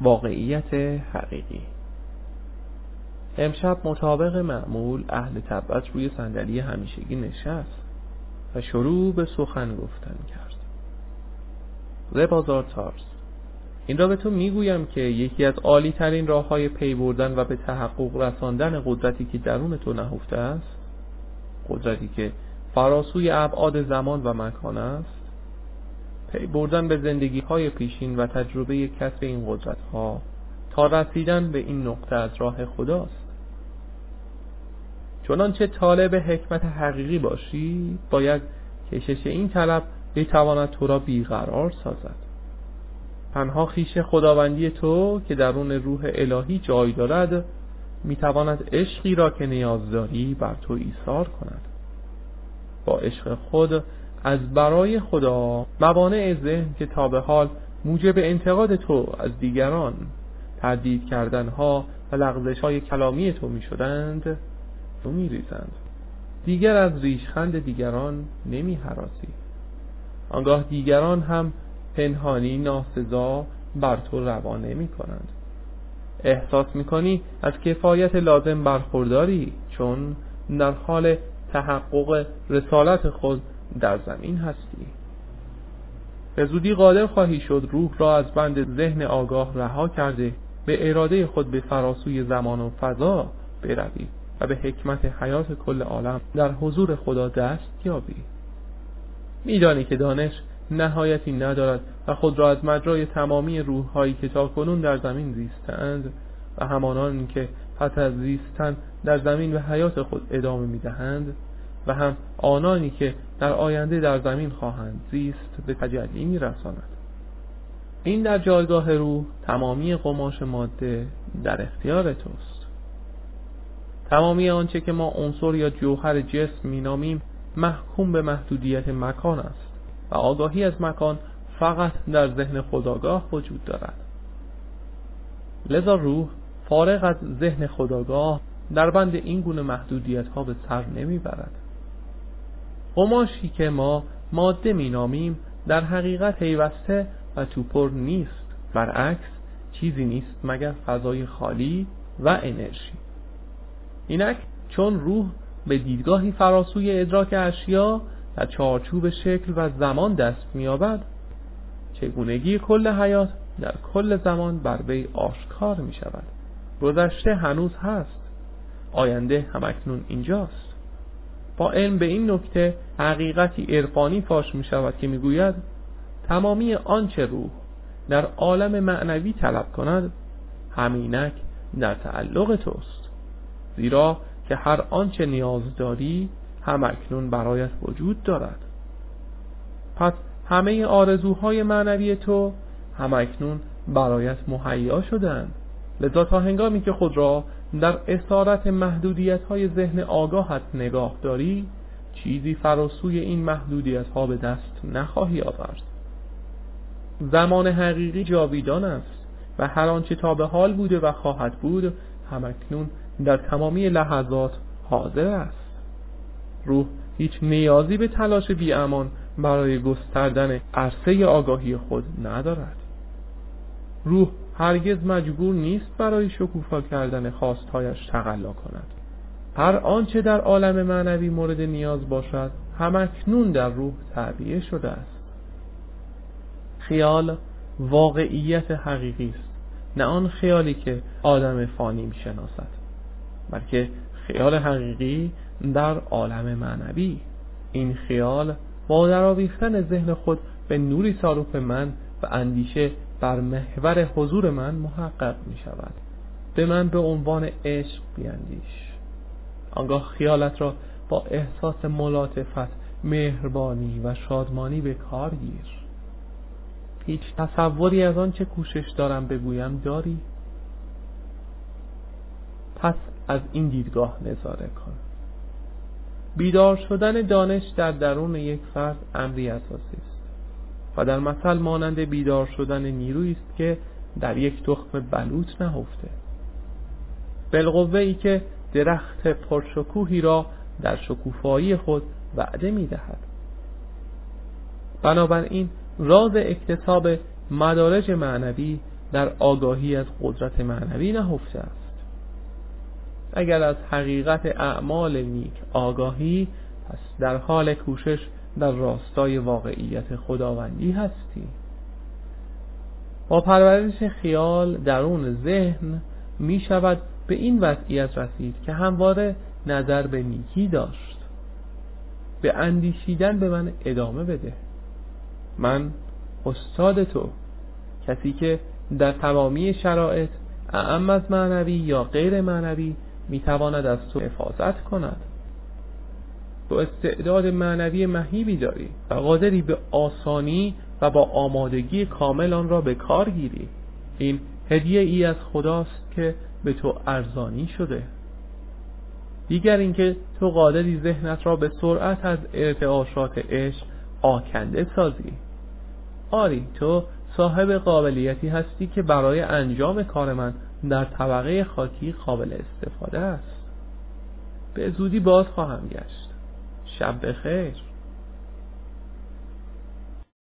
واقعیت حقیقی. امشب مطابق معمول اهل تبت روی صندلی همیشگی نشست و شروع به سخن گفتن کرد. ربازار تارس این را به تو می‌گویم که یکی از عالی ترین راه های پی بردن و به تحقق رساندن قدرتی که درون تو نهفته است قدرتی که فراسوی ابعاد زمان و مکان است پی بردن به زندگی های پیشین و تجربه کسب این قدرت ها تا رسیدن به این نقطه از راه خداست. چنانچه طالب حکمت حقیقی باشی باید کشش این طلب بتواند تو را بیقرار سازد. تنها خیش خداوندی تو که درون روح الهی جای دارد می‌تواند عشقی را که نیاز داری بر تو ایثار کند. با عشق خود از برای خدا موانع ذهن که تا به حال موجب انتقاد تو از دیگران تردید کردنها و لغزش های کلامی تو می شدند تو می ریزند دیگر از ریشخند دیگران نمی حراسی آنگاه دیگران هم پنهانی ناسزا بر تو روا نمی کنند احساس می کنی از کفایت لازم برخورداری چون در حال تحقق رسالت خود در زمین هستی. به زودی قادر خواهی شد روح را از بند ذهن آگاه رها کرده به اراده خود به فراسوی زمان و فضا بروی و به حکمت حیات کل عالم در حضور خدا دست یابی. میدانی که دانش نهایتی ندارد و خود را از مجرای تمامی روحهایی که تا کنون در زمین زیستند و همانان که پس از زیستن در زمین به حیات خود ادامه می‌دهند و هم آنانی که در آینده در زمین خواهند زیست به تجلی میرساند. این در جایگاه روح تمامی قماش ماده در اختیار توست. تمامی آنچه که ما عنصر یا جوهر جسم مینامیم محکوم به محدودیت مکان است و آگاهی از مکان فقط در ذهن خداگاه وجود دارد. لذا روح فارغ از ذهن خداگاه در بند این گونه محدودیت ها به سر نمی‌برد. قماشی که ما ماده مینامیم در حقیقت پیوسته و توپر نیست. برعکس چیزی نیست مگر فضای خالی و انرژی. اینک چون روح به دیدگاهی فراسوی ادراک اشیا در چارچوب شکل و زمان دست میابد چگونگی کل حیات در کل زمان بر وی آشکار می شود گذشته هنوز هست. آینده همکنون اینجاست. با علم به این نکته حقیقتی عرفانی فاش می شود که می‌گوید تمامی آنچه روح در عالم معنوی طلب کند همینک در تعلق توست. زیرا که هر آنچه نیاز داری هم اکنون برایت وجود دارد. پس همه آرزوهای معنوی تو هم اکنون برایت مهیا شدند لذا تا هنگامی که خود را در اسارت محدودیت های ذهن آگاهت نگاه داری چیزی فراسوی این محدودیت ها به دست نخواهی آورد. زمان حقیقی جاویدان است و هر آنچه تا به حال بوده و خواهد بود همکنون در تمامی لحظات حاضر است. روح هیچ نیازی به تلاش امان برای گستردن عرصه آگاهی خود ندارد. روح هرگز مجبور نیست برای شکوفا کردن خواستهایش تقلا کند. هر آنچه در عالم معنوی مورد نیاز باشد همکنون در روح تعبیه شده است. خیال واقعیت حقیقی است نه آن خیالی که آدم فانی می‌شناسد بلکه خیال حقیقی در عالم معنوی. این خیال با درآویختن ذهن خود به نوری صاروف من و اندیشه بر محور حضور من محقق می شود به من به عنوان عشق بیندیش. آنگاه خیالت را با احساس ملاطفت مهربانی و شادمانی به کار گیر. هیچ تصوری از آن چه کوشش دارم بگویم داری؟ پس از این دیدگاه نظاره کن. بیدار شدن دانش در درون یک فرد امری اساسی است. و در مثل مانند بیدار شدن نیرویی است که در یک تخم بلوط نهفته. بالقوه ای که درخت پرشکوهی را در شکوفایی خود وعده می دهد بنابراین راز اکتساب مدارج معنوی در آگاهی از قدرت معنوی نهفته است. اگر از حقیقت اعمال نیک آگاهی پس در حال کوشش در راستای واقعیت خداوندی هستی. با پرورش خیال درون ذهن می شود به این وضعیت رسید که همواره نظر به نیکی داشت. به اندیشیدن به من ادامه بده. من استاد تو کسی که در تمامی شرایط اعم از معنوی یا غیر معنوی می‌تواند از تو حفاظت کند. تو استعداد معنوی مهیبی داری و قادری به آسانی و با آمادگی کامل آن را به کار گیری. این هدیه ای از خداست که به تو ارزانی شده. دیگر اینکه تو قادری ذهنت را به سرعت از ارتعاشات عشق آکنده سازی. آری تو صاحب قابلیتی هستی که برای انجام کار من در طبقه خاکی قابل استفاده است. به زودی باز خواهم گشت. شب بخیر.